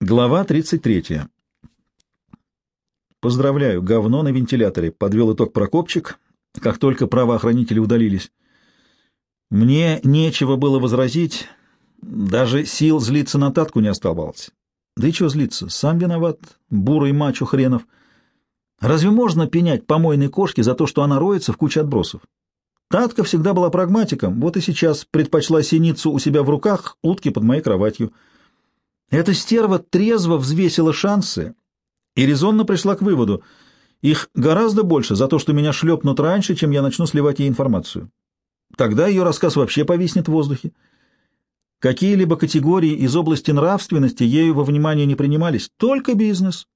Глава 33. Поздравляю, говно на вентиляторе, подвел итог Прокопчик, как только правоохранители удалились. Мне нечего было возразить, даже сил злиться на Татку не оставалось. Да и чего злиться, сам виноват, бурый мачо хренов. Разве можно пенять помойной кошке за то, что она роется в куче отбросов? Татка всегда была прагматиком, вот и сейчас предпочла синицу у себя в руках, утки под моей кроватью — эта стерва трезво взвесила шансы и резонно пришла к выводу. Их гораздо больше за то, что меня шлепнут раньше, чем я начну сливать ей информацию. Тогда ее рассказ вообще повиснет в воздухе. Какие-либо категории из области нравственности ею во внимание не принимались, только бизнес.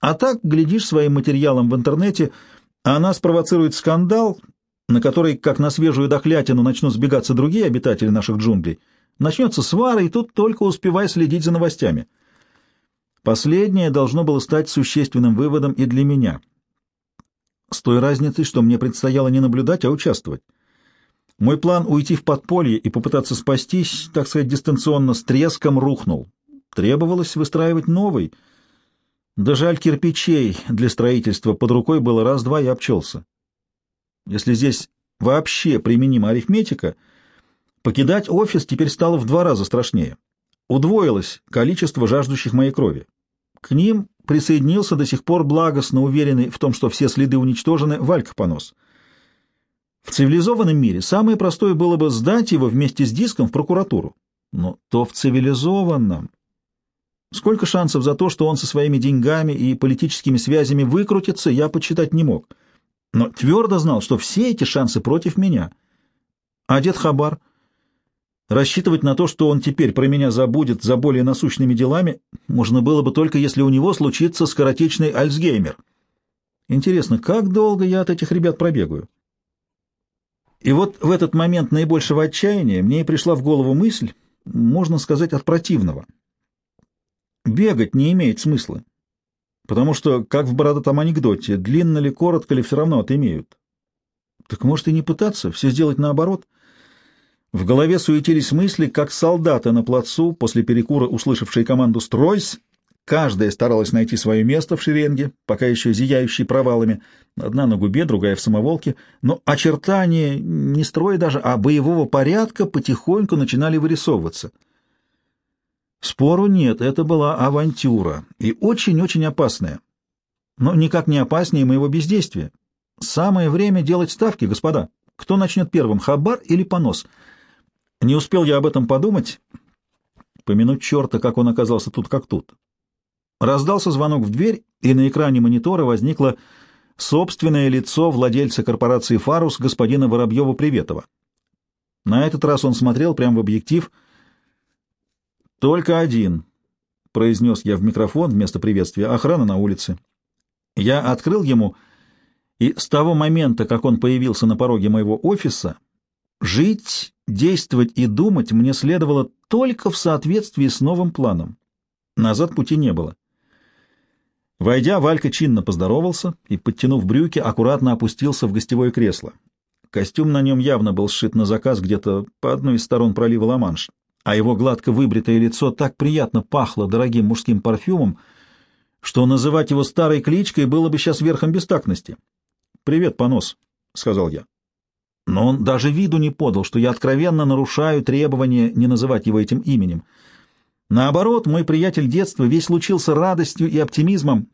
А так, глядишь своим материалом в интернете, она спровоцирует скандал, на который, как на свежую дохлятину, начнут сбегаться другие обитатели наших джунглей — Начнется свара, и тут только успевай следить за новостями. Последнее должно было стать существенным выводом и для меня. С той разницей, что мне предстояло не наблюдать, а участвовать. Мой план уйти в подполье и попытаться спастись, так сказать, дистанционно, с треском рухнул. Требовалось выстраивать новый. Да жаль кирпичей для строительства под рукой было раз-два и обчелся. Если здесь вообще применима арифметика — Покидать офис теперь стало в два раза страшнее. Удвоилось количество жаждущих моей крови. К ним присоединился до сих пор благостно уверенный в том, что все следы уничтожены, Валька Понос. В цивилизованном мире самое простое было бы сдать его вместе с диском в прокуратуру. Но то в цивилизованном. Сколько шансов за то, что он со своими деньгами и политическими связями выкрутится, я почитать не мог. Но твердо знал, что все эти шансы против меня. А дед Хабар Рассчитывать на то, что он теперь про меня забудет за более насущными делами, можно было бы только если у него случится скоротечный Альцгеймер. Интересно, как долго я от этих ребят пробегаю? И вот в этот момент наибольшего отчаяния мне и пришла в голову мысль, можно сказать, от противного. Бегать не имеет смысла, потому что, как в бородатом анекдоте, длинно ли, коротко ли, все равно отымеют. Так может и не пытаться, все сделать наоборот — в голове суетились мысли, как солдаты на плацу, после перекура услышавшие команду «Стройсь!», каждая старалась найти свое место в шеренге, пока еще зияющей провалами, одна на губе, другая в самоволке, но очертания не строя даже, а боевого порядка потихоньку начинали вырисовываться. Спору нет, это была авантюра, и очень-очень опасная. Но никак не опаснее моего бездействия. Самое время делать ставки, господа. Кто начнет первым, хабар или понос — не успел я об этом подумать, помянуть черта, как он оказался тут как тут. Раздался звонок в дверь, и на экране монитора возникло собственное лицо владельца корпорации «Фарус» господина Воробьева-Приветова. На этот раз он смотрел прямо в объектив. «Только один», — произнес я в микрофон вместо приветствия, — «охрана на улице». Я открыл ему, и с того момента, как он появился на пороге моего офиса, жить Действовать и думать мне следовало только в соответствии с новым планом. Назад пути не было. Войдя, Валька чинно поздоровался и, подтянув брюки, аккуратно опустился в гостевое кресло. Костюм на нем явно был сшит на заказ где-то по одной из сторон пролива Ла-Манш, а его гладко выбритое лицо так приятно пахло дорогим мужским парфюмом, что называть его старой кличкой было бы сейчас верхом бестактности. «Привет, понос», — сказал я. Но он даже виду не подал, что я откровенно нарушаю требование не называть его этим именем. Наоборот, мой приятель детства весь лучился радостью и оптимизмом.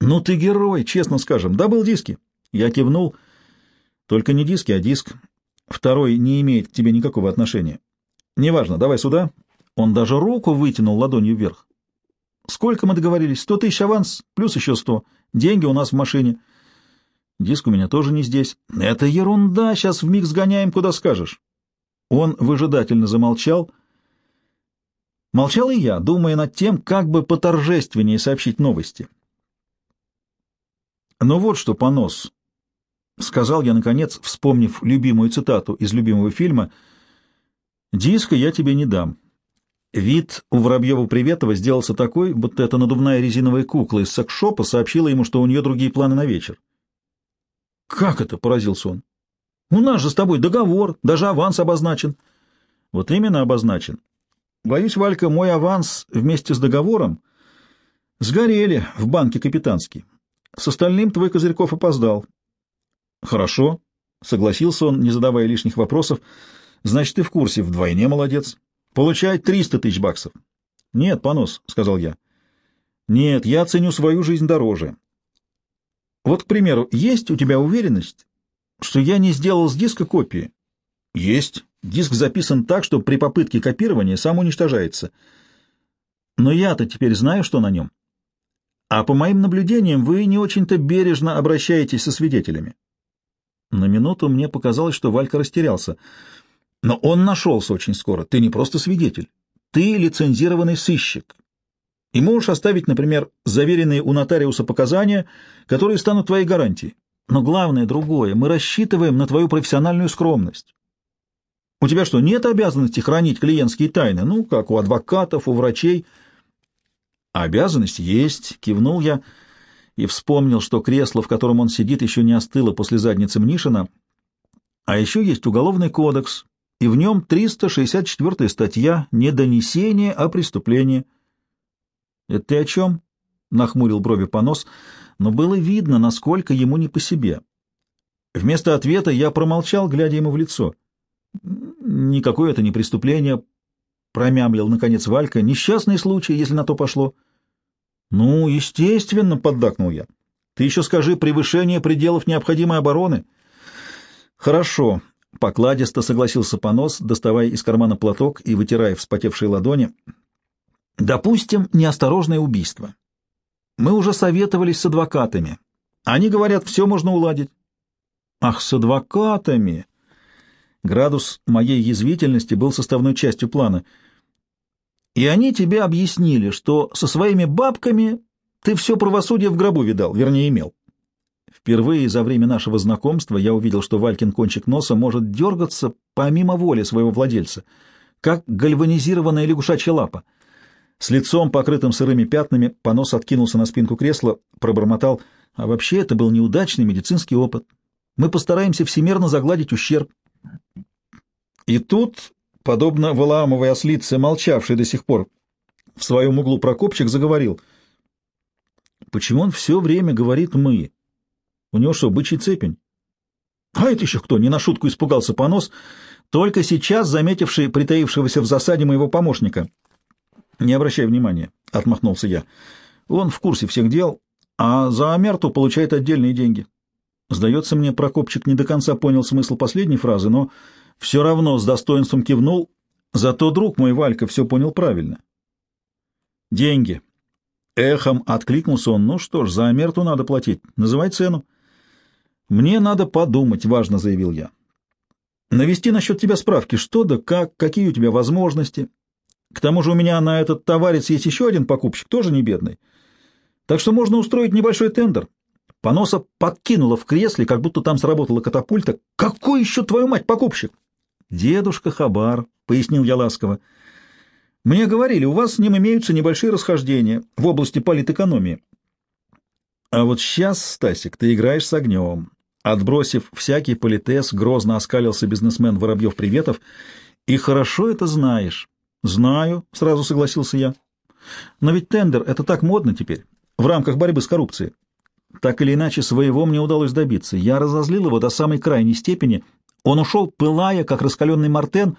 «Ну ты герой, честно скажем. Добыл диски». Я кивнул. «Только не диски, а диск. Второй не имеет к тебе никакого отношения. Неважно, давай сюда». Он даже руку вытянул ладонью вверх. «Сколько мы договорились? Сто тысяч аванс, плюс еще сто. Деньги у нас в машине». Диск у меня тоже не здесь. Это ерунда, сейчас вмиг сгоняем, куда скажешь. Он выжидательно замолчал. Молчал и я, думая над тем, как бы поторжественнее сообщить новости. Ну вот что, понос, — сказал я, наконец, вспомнив любимую цитату из любимого фильма, — диска я тебе не дам. Вид у Воробьева-Приветова сделался такой, будто эта надувная резиновая кукла из секс-шопа сообщила ему, что у нее другие планы на вечер. «Как это?» — поразился он. «У нас же с тобой договор, даже аванс обозначен». «Вот именно обозначен. Боюсь, Валька, мой аванс вместе с договором сгорели в банке «Капитанский». С остальным твой Козырьков опоздал. — Хорошо, — согласился он, не задавая лишних вопросов. — Значит, ты в курсе, вдвойне молодец. Получай триста тысяч баксов. — Нет, понос, — сказал я. — Нет, я ценю свою жизнь дороже. Вот, к примеру, есть у тебя уверенность, что я не сделал с диска копии? — Есть. Диск записан так, что при попытке копирования сам уничтожается. Но я-то теперь знаю, что на нем. А по моим наблюдениям, вы не очень-то бережно обращаетесь со свидетелями. На минуту мне показалось, что Валька растерялся. Но он нашелся очень скоро. Ты не просто свидетель. Ты лицензированный сыщик. И можешь оставить, например, заверенные у нотариуса показания, которые станут твоей гарантией. Но главное другое. Мы рассчитываем на твою профессиональную скромность. У тебя что, нет обязанности хранить клиентские тайны? Ну, как у адвокатов, у врачей — «Обязанность есть», — кивнул я и вспомнил, что кресло, в котором он сидит, еще не остыло после задницы Мнишина. А еще есть Уголовный кодекс, и в нем 364-я статья «Недонесение о преступлении». «Это ты о чем?» — нахмурил брови понос, но было видно, насколько ему не по себе. Вместо ответа я промолчал, глядя ему в лицо. «Никакое это не преступление», — промямлил, наконец, Валька. — Несчастный случай, если на то пошло. — Ну, естественно, — поддакнул я. — Ты еще скажи превышение пределов необходимой обороны. — Хорошо, — покладисто согласился понос, доставая из кармана платок и вытирая вспотевшие ладони. — Допустим, неосторожное убийство. Мы уже советовались с адвокатами. Они говорят, все можно уладить. — Ах, с адвокатами! Градус моей язвительности был составной частью плана. И они тебе объяснили, что со своими бабками ты все правосудие в гробу видал, вернее, имел. Впервые за время нашего знакомства я увидел, что Валькин кончик носа может дергаться помимо воли своего владельца, как гальванизированная лягушачья лапа. С лицом, покрытым сырыми пятнами, понос откинулся на спинку кресла, пробормотал, а вообще это был неудачный медицинский опыт. Мы постараемся всемерно загладить ущерб. И тут, подобно Валаамовой ослице, молчавшей до сих пор, в своем углу Прокопчик заговорил. Почему он все время говорит «мы»? У него что, бычий цепень? А это еще кто? Не на шутку испугался понос, только сейчас заметивший притаившегося в засаде моего помощника. Не обращай внимания, — отмахнулся я. Он в курсе всех дел, а за Амерту получает отдельные деньги. Сдается мне, Прокопчик не до конца понял смысл последней фразы, но все равно с достоинством кивнул, зато друг мой Валька все понял правильно. Деньги. Эхом откликнулся он. Ну что ж, за Амерту надо платить. Называй цену. Мне надо подумать, важно заявил я. Навести насчет тебя справки, что да как, какие у тебя возможности. К тому же у меня на этот товарец есть еще один покупщик, тоже не бедный. Так что можно устроить небольшой тендер. Поноса подкинула в кресле, как будто там сработала катапульта. «Какой еще, твою мать, покупщик?» «Дедушка Хабар», — пояснил я ласково. «Мне говорили, у вас с ним имеются небольшие расхождения в области политэкономии». «А вот сейчас, Стасик, ты играешь с огнем». Отбросив всякий политес, грозно оскалился бизнесмен Воробьев-Приветов. «И хорошо это знаешь». «Знаю», — сразу согласился я. «Но ведь тендер — это так модно теперь, в рамках борьбы с коррупцией. Так или иначе, своего мне удалось добиться. Я разозлил его до самой крайней степени, он ушел, пылая, как раскаленный мартен,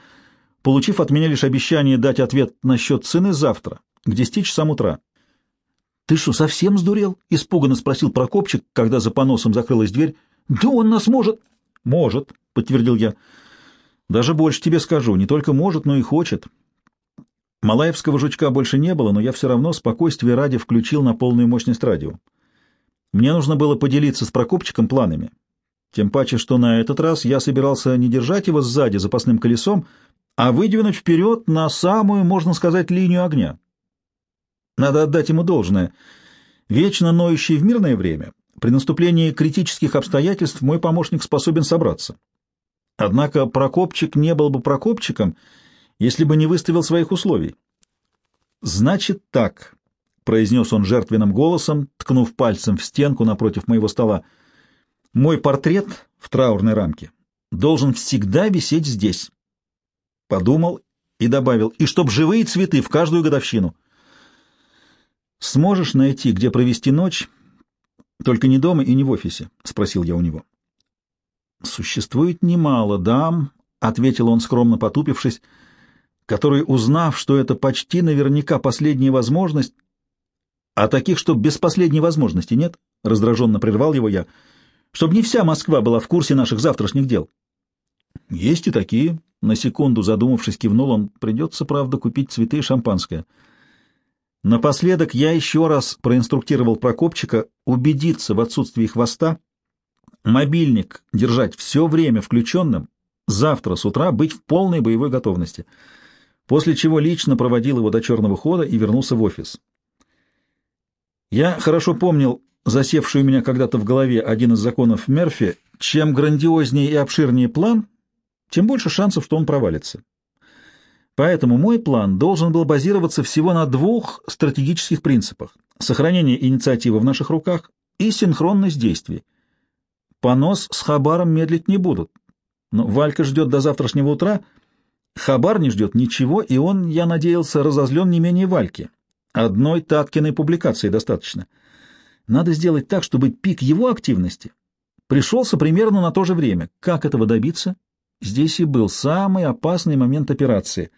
получив от меня лишь обещание дать ответ насчет цены завтра, к десяти часам утра. — Ты что, совсем сдурел? — испуганно спросил Прокопчик, когда за поносом закрылась дверь. — Да он нас может. — Может, — подтвердил я. — Даже больше тебе скажу, не только может, но и хочет. Малаевского жучка больше не было, но я все равно спокойствие ради включил на полную мощность радио. Мне нужно было поделиться с Прокопчиком планами. Тем паче, что на этот раз я собирался не держать его сзади запасным колесом, а выдвинуть вперед на самую, можно сказать, линию огня. Надо отдать ему должное. Вечно ноющий в мирное время, при наступлении критических обстоятельств мой помощник способен собраться. Однако Прокопчик не был бы Прокопчиком, если бы не выставил своих условий. «Значит так», — произнес он жертвенным голосом, ткнув пальцем в стенку напротив моего стола, — мой портрет в траурной рамке должен всегда висеть здесь. Подумал и добавил, и чтоб живые цветы в каждую годовщину. «Сможешь найти, где провести ночь, только не дома и не в офисе?» — спросил я у него. «Существует немало дам», — ответил он, скромно потупившись, которые, узнав, что это почти наверняка последняя возможность, а таких, что без последней возможности нет, — раздраженно прервал его я, — чтобы не вся Москва была в курсе наших завтрашних дел. Есть и такие. На секунду задумавшись, кивнул он. Придется, правда, купить цветы и шампанское. Напоследок я еще раз проинструктировал Прокопчика убедиться в отсутствии хвоста, мобильник держать все время включенным, завтра с утра быть в полной боевой готовности, после чего лично проводил его до черного хода и вернулся в офис. Я хорошо помнил засевший у меня когда-то в голове один из законов Мерфи, чем грандиознее и обширнее план, тем больше шансов, что он провалится. Поэтому мой план должен был базироваться всего на двух стратегических принципах — сохранение инициативы в наших руках и синхронность действий. Понос с Хабаром медлить не будут. Но Валька ждет до завтрашнего утра, Хабар не ждет ничего, и он, я надеялся, разозлен не менее Вальки. Одной Таткиной публикации достаточно. Надо сделать так, чтобы пик его активности пришелся примерно на то же время. Как этого добиться? Здесь и был самый опасный момент операции.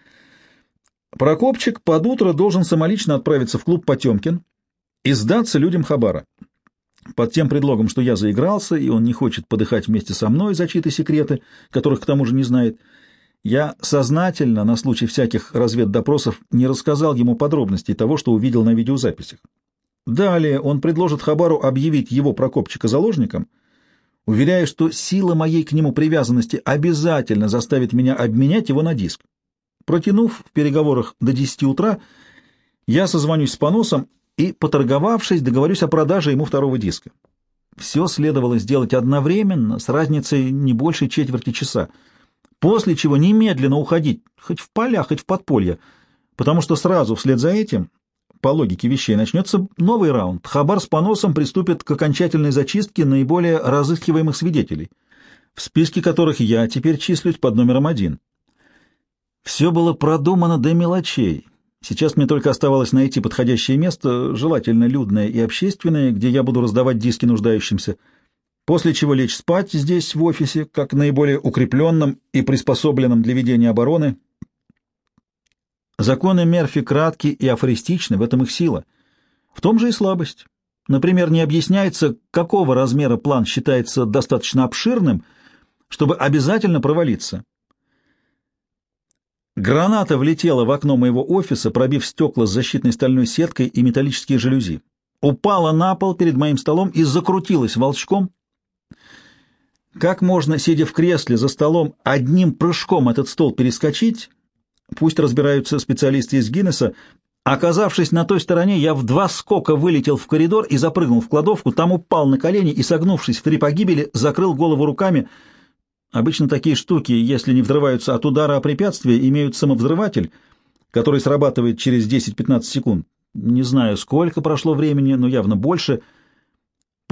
Прокопчик под утро должен самолично отправиться в клуб Потемкин и сдаться людям Хабара. Под тем предлогом, что я заигрался, и он не хочет подыхать вместе со мной за чьи-то секреты, которых к тому же не знает, я сознательно, на случай всяких разведдопросов, не рассказал ему подробностей того, что увидел на видеозаписях. Далее он предложит Хабару объявить его Прокопчика заложником — уверяя, что сила моей к нему привязанности обязательно заставит меня обменять его на диск. Протянув в переговорах до 10 утра, я созвонюсь с поносом и, поторговавшись, договорюсь о продаже ему второго диска. Все следовало сделать одновременно, с разницей не больше четверти часа, после чего немедленно уходить, хоть в поля, хоть в подполье, потому что сразу вслед за этим по логике вещей, начнется новый раунд. Хабар с поносом приступит к окончательной зачистке наиболее разыскиваемых свидетелей, в списке которых я теперь числюсь под номером один. Все было продумано до мелочей. Сейчас мне только оставалось найти подходящее место, желательно людное и общественное, где я буду раздавать диски нуждающимся, после чего лечь спать здесь, в офисе, как наиболее укрепленном и приспособленном для ведения обороны, Законы Мерфи кратки и афористичны, в этом их сила. В том же и слабость. Например, не объясняется, какого размера план считается достаточно обширным, чтобы обязательно провалиться. Граната влетела в окно моего офиса, пробив стекла с защитной стальной сеткой и металлические жалюзи. Упала на пол перед моим столом и закрутилась волчком. Как можно, сидя в кресле за столом, одним прыжком этот стол перескочить, Пусть разбираются специалисты из Гиннесса. Оказавшись на той стороне, я в два скока вылетел в коридор и запрыгнул в кладовку, там упал на колени и, согнувшись в три погибели, закрыл голову руками. Обычно такие штуки, если не взрываются от удара о препятствие, имеют самовзрыватель, который срабатывает через 10-15 секунд. Не знаю, сколько прошло времени, но явно больше.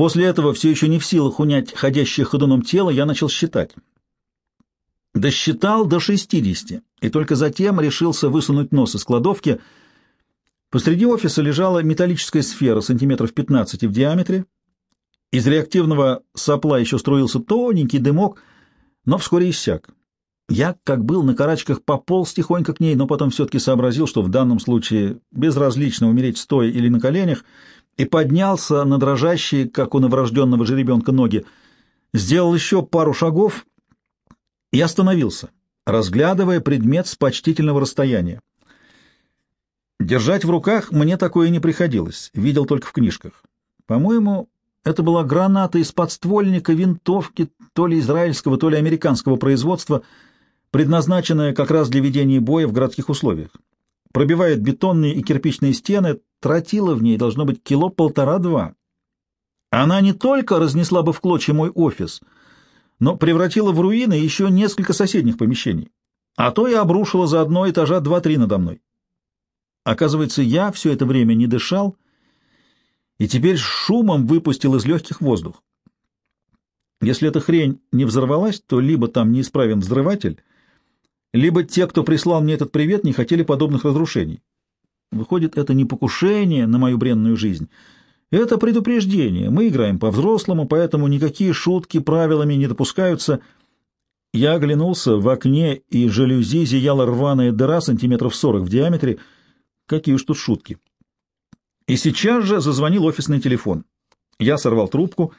После этого, все еще не в силах унять ходящее ходуном тело, я начал считать. Досчитал до шестидесяти, и только затем решился высунуть нос из кладовки. Посреди офиса лежала металлическая сфера сантиметров 15 в диаметре. Из реактивного сопла еще струился тоненький дымок, но вскоре иссяк. Я, как был на карачках, пополз тихонько к ней, но потом все-таки сообразил, что в данном случае безразлично умереть стоя или на коленях, и поднялся на дрожащие, как у новорожденного жеребенка, ноги. Сделал еще пару шагов и остановился, разглядывая предмет с почтительного расстояния. Держать в руках мне такое не приходилось, видел только в книжках. По-моему, это была граната из подствольника винтовки то ли израильского, то ли американского производства, предназначенная как раз для ведения боя в городских условиях. Пробивает бетонные и кирпичные стены, тротила в ней должно быть кило полтора-два. Она не только разнесла бы в клочья мой офис — но превратила в руины еще несколько соседних помещений, а то и обрушила за одно этажа два-три надо мной. Оказывается, я все это время не дышал и теперь шумом выпустил из легких воздух. Если эта хрень не взорвалась, то либо там неисправен взрыватель, либо те, кто прислал мне этот привет, не хотели подобных разрушений. Выходит, это не покушение на мою бренную жизнь. Это предупреждение. Мы играем по-взрослому, поэтому никакие шутки правилами не допускаются. Я оглянулся, в окне и жалюзи зияла рваная дыра сантиметров сорок в диаметре. Какие уж тут шутки. И сейчас же зазвонил офисный телефон. Я сорвал трубку.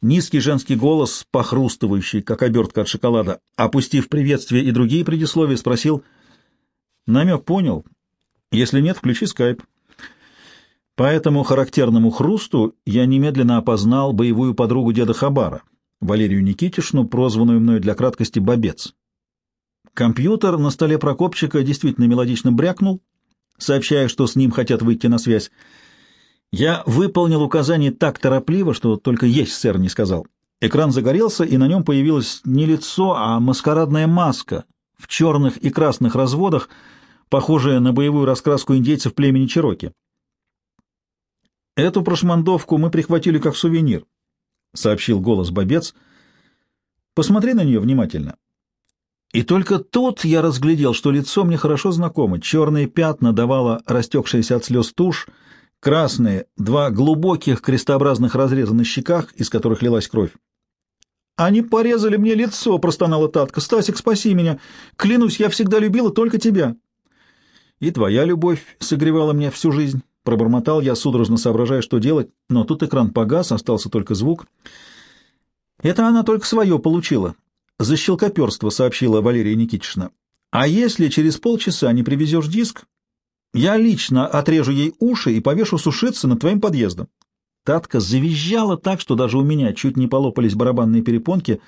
Низкий женский голос, похрустывающий, как обертка от шоколада, опустив приветствие и другие предисловия, спросил «Намек понял?» Если нет, включи скайп. По этому характерному хрусту я немедленно опознал боевую подругу деда Хабара, Валерию Никитишну, прозванную мной для краткости «Бобец». Компьютер на столе Прокопчика действительно мелодично брякнул, сообщая, что с ним хотят выйти на связь. Я выполнил указание так торопливо, что только «есть, сэр» не сказал. Экран загорелся, и на нем появилось не лицо, а маскарадная маска в черных и красных разводах — похожая на боевую раскраску индейцев племени Чероки. «Эту прошмандовку мы прихватили как сувенир», — сообщил голос Бобец. «Посмотри на нее внимательно». И только тут я разглядел, что лицо мне хорошо знакомо. Черные пятна давала растекшаяся от слез тушь, красные, два глубоких крестообразных разреза на щеках, из которых лилась кровь. «Они порезали мне лицо», — простонала Татка. «Стасик, спаси меня! Клянусь, я всегда любила только тебя!» И твоя любовь согревала меня всю жизнь. Пробормотал я, судорожно соображая, что делать, но тут экран погас, остался только звук. Это она только свое получила. За щелкоперство, сообщила Валерия Никитична. А если через полчаса не привезешь диск, я лично отрежу ей уши и повешу сушиться над твоим подъездом. Татка завизжала так, что даже у меня чуть не полопались барабанные перепонки,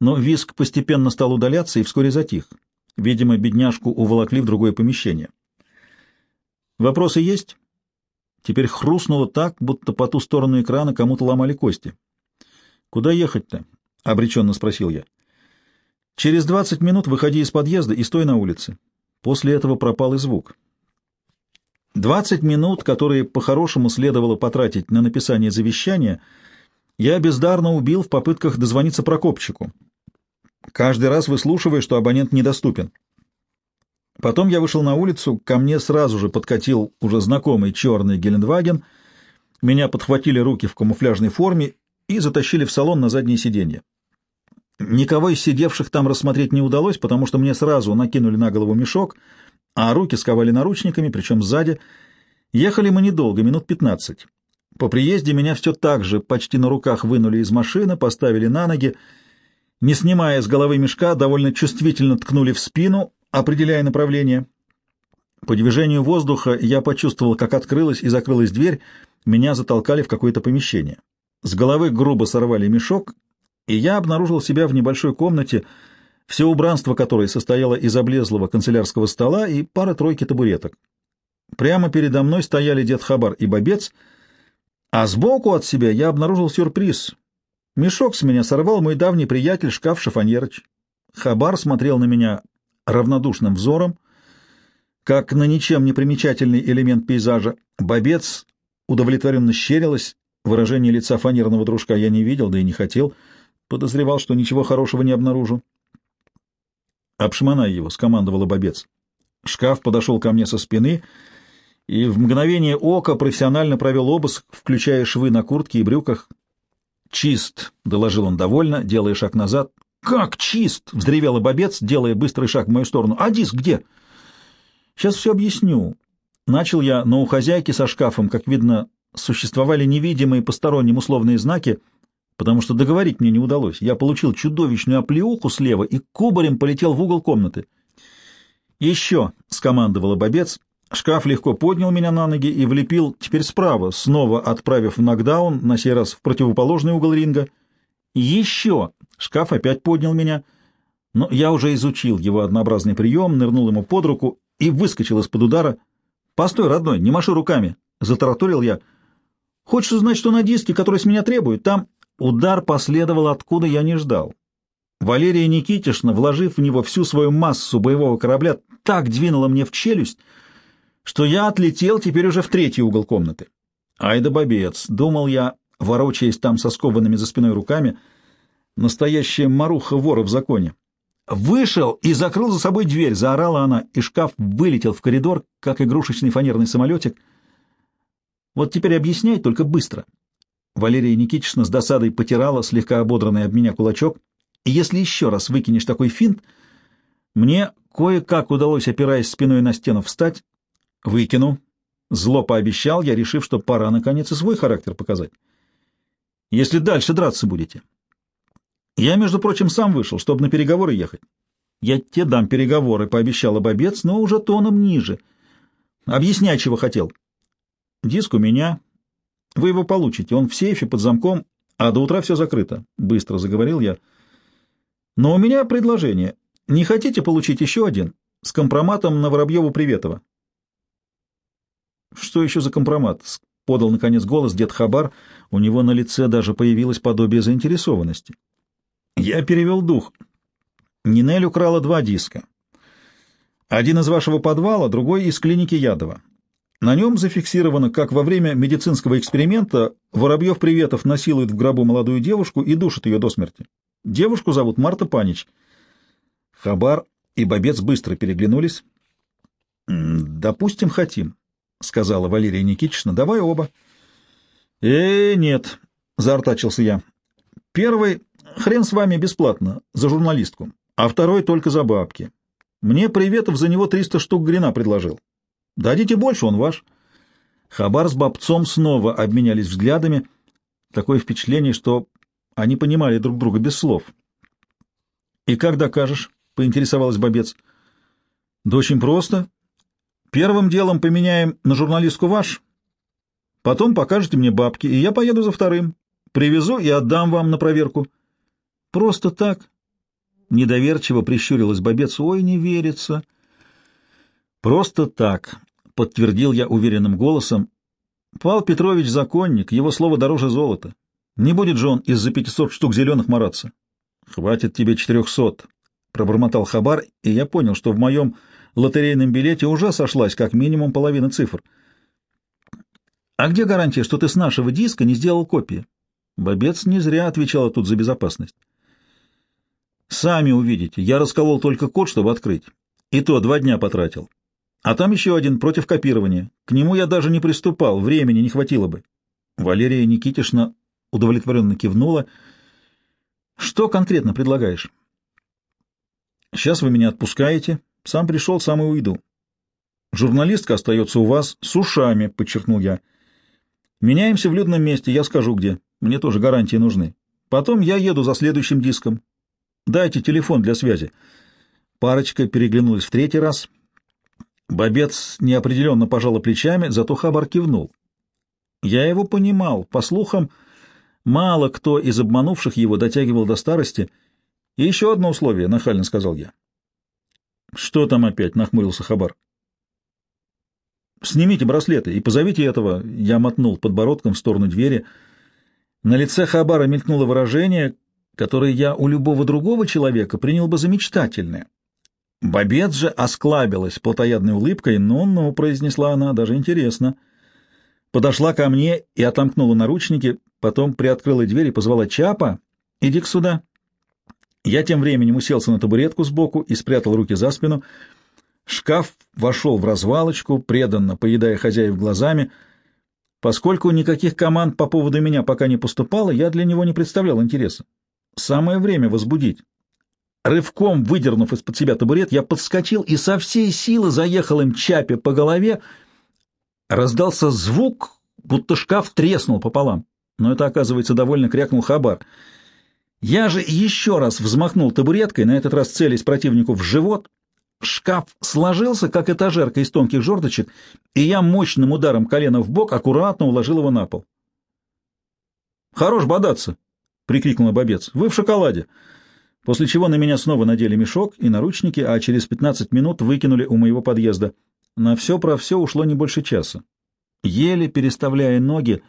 но виск постепенно стал удаляться и вскоре затих. Видимо, бедняжку уволокли в другое помещение. Вопросы есть? Теперь хрустнуло так, будто по ту сторону экрана кому-то ломали кости. «Куда ехать-то?» — обреченно спросил я. «Через двадцать минут выходи из подъезда и стой на улице». После этого пропал и звук. Двадцать минут, которые по-хорошему следовало потратить на написание завещания, я бездарно убил в попытках дозвониться Прокопчику, каждый раз выслушивая, что абонент недоступен. Потом я вышел на улицу, ко мне сразу же подкатил уже знакомый черный Гелендваген, меня подхватили руки в камуфляжной форме и затащили в салон на заднее сиденье. Никого из сидевших там рассмотреть не удалось, потому что мне сразу накинули на голову мешок, а руки сковали наручниками, причем сзади. Ехали мы недолго, минут пятнадцать. По приезде меня все так же почти на руках вынули из машины, поставили на ноги, не снимая с головы мешка, довольно чувствительно ткнули в спину, определяя направление. По движению воздуха я почувствовал, как открылась и закрылась дверь, меня затолкали в какое-то помещение. С головы грубо сорвали мешок, и я обнаружил себя в небольшой комнате, все убранство которой состояло из облезлого канцелярского стола и пара-тройки табуреток. Прямо передо мной стояли дед Хабар и Бобец, а сбоку от себя я обнаружил сюрприз Мешок с меня сорвал мой давний приятель Шкаф Шафаньерыч. Хабар смотрел на меня равнодушным взором, как на ничем не примечательный элемент пейзажа. Бобец удовлетворенно щерилась, выражение лица фанерного дружка я не видел, да и не хотел, подозревал, что ничего хорошего не обнаружу. «Обшмонай его», — скомандовала Бобец. Шкаф подошел ко мне со спины и в мгновение ока профессионально провел обыск, включая швы на куртке и брюках. «Чист», — доложил он довольно, делая шаг назад. «Как чист?» — вздревела бобец, делая быстрый шаг в мою сторону. «А диск где?» «Сейчас все объясню». Начал я, но у хозяйки со шкафом, как видно, существовали невидимые посторонним условные знаки, потому что договорить мне не удалось. Я получил чудовищную оплеуху слева и кубарем полетел в угол комнаты. «Еще!» — скомандовала бобец, Шкаф легко поднял меня на ноги и влепил теперь справа, снова отправив в нокдаун, на сей раз в противоположный угол ринга. «Еще!» Шкаф опять поднял меня, но я уже изучил его однообразный прием, нырнул ему под руку и выскочил из-под удара. «Постой, родной, не маши руками!» — затараторил я. «Хочешь узнать, что на диске, который с меня требует? Там...» Удар последовал, откуда я не ждал. Валерия Никитишна, вложив в него всю свою массу боевого корабля, так двинула мне в челюсть, что я отлетел теперь уже в третий угол комнаты. Ай да бобец, думал я, ворочаясь там со скованными за спиной руками, настоящая маруха вора в законе. Вышел и закрыл за собой дверь, заорала она, и шкаф вылетел в коридор, как игрушечный фанерный самолетик. Вот теперь объясняй, только быстро. Валерия Никитична с досадой потирала слегка ободранный об меня кулачок. И если еще раз выкинешь такой финт, мне кое-как удалось, опираясь спиной на стену, встать. Выкину. Зло пообещал я, решив, что пора, наконец, и свой характер показать. Если дальше драться будете, я, между прочим, сам вышел, чтобы на переговоры ехать. Я тебе дам переговоры, — пообещал Бобец, но уже тоном ниже. Объясняй, чего хотел. Диск у меня. Вы его получите. Он в сейфе под замком, а до утра все закрыто. Быстро заговорил я. Но у меня предложение. Не хотите получить еще один? С компроматом на Воробьеву-Приветова. Что еще за компромат? Подал, наконец, голос дед Хабар. У него на лице даже появилось подобие заинтересованности. Я перевел дух. Нинель украла два диска. Один из вашего подвала, другой из клиники Ядова. На нем зафиксировано, как во время медицинского эксперимента Воробьев-Приветов насилует в гробу молодую девушку и душит ее до смерти. Девушку зовут Марта Панич. Хабар и Бобец быстро переглянулись. «Допустим, хотим», — сказала Валерия Никитична. «Давай оба». «Э, нет», — заортачился я. «Первый Хрен с вами бесплатно, за журналистку, а второй только за бабки. Мне Приветов за него 300 штук грина предложил. Дадите больше, он ваш. Хабар с бабцом снова обменялись взглядами. Такое впечатление, что они понимали друг друга без слов. «И как докажешь?» — поинтересовалась бабец. «Да очень просто. Первым делом поменяем на журналистку ваш, потом покажете мне бабки, и я поеду за вторым. Привезу и отдам вам на проверку». Просто так? Недоверчиво прищурилась бобец. Ой, не верится. Просто так, подтвердил я уверенным голосом. Павел Петрович законник, его слово дороже золота. Не будет же он из-за пятисот штук зеленых мараться. Хватит тебе четырехсот, пробормотал Хабар, и я понял, что в моем лотерейном билете уже сошлась как минимум половина цифр. А где гарантия, что ты с нашего диска не сделал копии? Бобец не зря отвечала тут за безопасность. Сами увидите, я расколол только код, чтобы открыть. И то два дня потратил. А там еще один против копирования. К нему я даже не приступал, времени не хватило бы. Валерия Никитишна удовлетворенно кивнула. Что конкретно предлагаешь? Сейчас вы меня отпускаете. Сам пришел, сам и уйду. Журналистка остается у вас с ушами, подчеркнул я. Меняемся в людном месте, я скажу где. Мне тоже гарантии нужны. Потом я еду за следующим диском. Дайте телефон для связи. Парочка переглянулась в третий раз. Бобец неопределенно пожала плечами, зато Хабар кивнул. Я его понимал. По слухам, мало кто из обманувших его дотягивал до старости. И еще одно условие, — нахально сказал я. — Что там опять? — нахмурился Хабар. — Снимите браслеты и позовите этого. Я мотнул подбородком в сторону двери. На лице Хабара мелькнуло выражение, которые я у любого другого человека принял бы за мечтательные. Бобец же осклабилась плотоядной улыбкой, «Ну-ну», — произнесла она, — «даже интересно». Подошла ко мне и отомкнула наручники, потом приоткрыла дверь и позвала Чапа, «Иди-ка сюда». Я тем временем уселся на табуретку сбоку и спрятал руки за спину. Шкаф вошел в развалочку, преданно поедая хозяев глазами. Поскольку никаких команд по поводу меня пока не поступало, я для него не представлял интереса. Самое время возбудить. Рывком выдернув из-под себя табурет, я подскочил и со всей силы заехал им чапе по голове. Раздался звук, будто шкаф треснул пополам. Но это, оказывается, довольно крякнул хабар. Я же еще раз взмахнул табуреткой, на этот раз целясь противнику в живот. Шкаф сложился, как этажерка из тонких жердочек, и я мощным ударом колена в бок аккуратно уложил его на пол. «Хорош бодаться!» прикрикнула бобец. «Вы в шоколаде!» После чего на меня снова надели мешок и наручники, а через 15 минут выкинули у моего подъезда. На все про все ушло не больше часа. Еле переставляя ноги,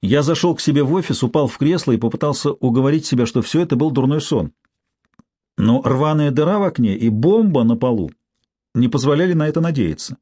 я зашел к себе в офис, упал в кресло и попытался уговорить себя, что все это был дурной сон. Но рваная дыра в окне и бомба на полу не позволяли на это надеяться.